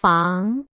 房。